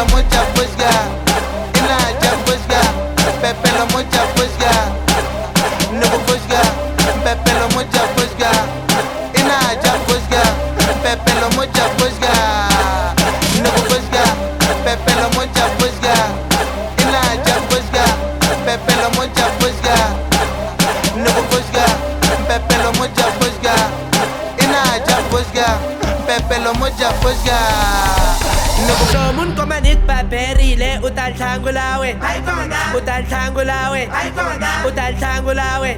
lo mocha pues ya, ena ya pues ya, Pepe lo mocha pues no pues ya, Pepe lo mocha pues ya, ena ya Pepe lo mocha pues no pues ya, Pepe lo mocha pues ya, ena ya pues ya, Pepe lo mocha pues no pues Pepe lo mocha pues ya, ena ya Pepe lo mocha pues. Somun ko manit pa perile utal tangulawe Utal tangulawe Utal tangulawe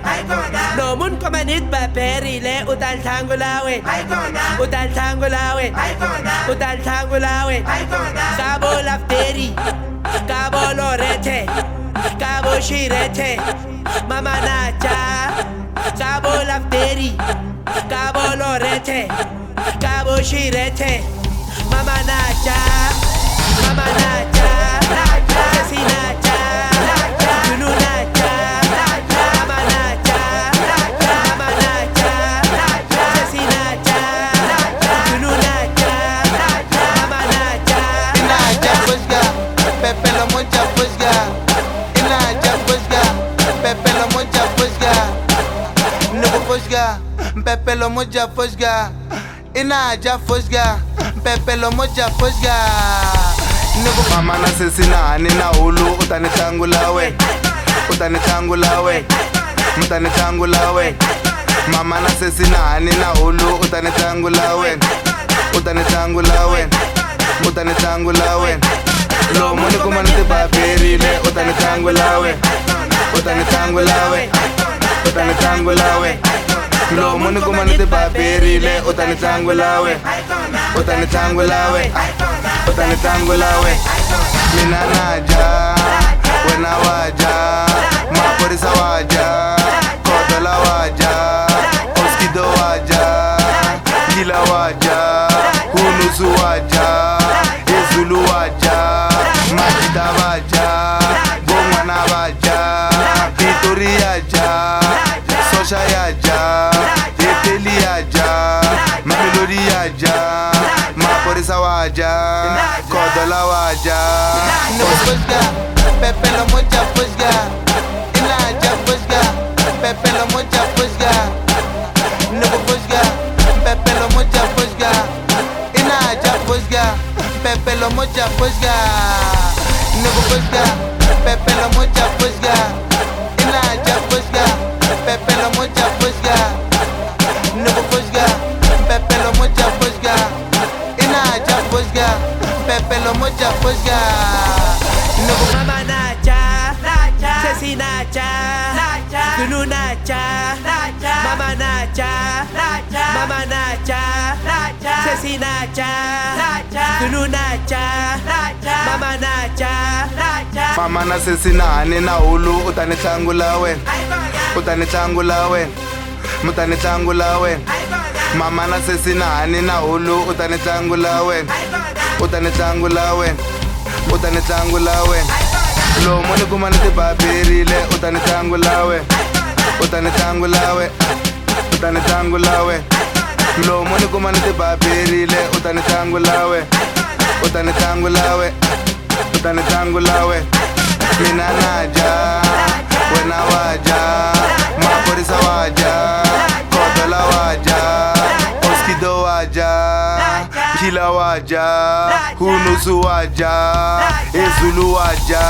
Nomun ko manit pa perile utal tangulawe Utal tangulawe Utal tangulawe Cabo lafteri. Cabo lorete. Cabo shirete. Mama nacha Cabo lafteri. Cabo lorete. Cabo shirete Mama nacha Mama Mama nacha Mama nacha Sesi nacha Lulu nacha Mama pepelo moja fusga inaja mama we. We. Mtanitangula we. Mama na sisi nani na hulu utanitangula we. Utanitangula we. Utanitangula we. Lomu ni kuma niti baberile utanitangula we Munu kumani paperile Utani tangu lawe. Utani tangu lawe. Utani tangu lawe. Mina naja Wena waja Maporisa waja Kodola waja Oskido waja gila waja Hunusu waja Ezulu waja Majita waja Bongwana waja Vitoria ja Sosha ya lórí àjà máa forí sáwọ́ àjà kọ̀dọ̀ láwọ́ àjà. Iná fúsgà pẹpẹ lọmọ jà iná àjà fúsgà pẹpẹ lọmọ jà. Iná fúsgà pẹpẹ lọmọ jà iná àjà pẹpẹ. Iná pẹpẹ. Pepelo moja fusga nugu Mama Nacha, Sesi Nacha, Lulu Nacha, Mama Nacha, Nacha, Mama Nacha, Sesi Nacha, Nacha, Lulu Nacha, Nacha, Mama Nacha, Nacha. mama na sisi nani na hulu utanitangula we utanitangula we mtanitangula we mama na sisi nani na hulu utanitangula we utanitangula we utanitangula we lomu ni kuma niti baberile utanitangula we utanitangula we utanitangula we lomu ni kuma niti baberile utanitangula we utanitangula we utanitangula we mina naja wena waja maporisa waja kodola waja oskido waja ikhila waja Naja. hunusu waja Naja. ezulu waja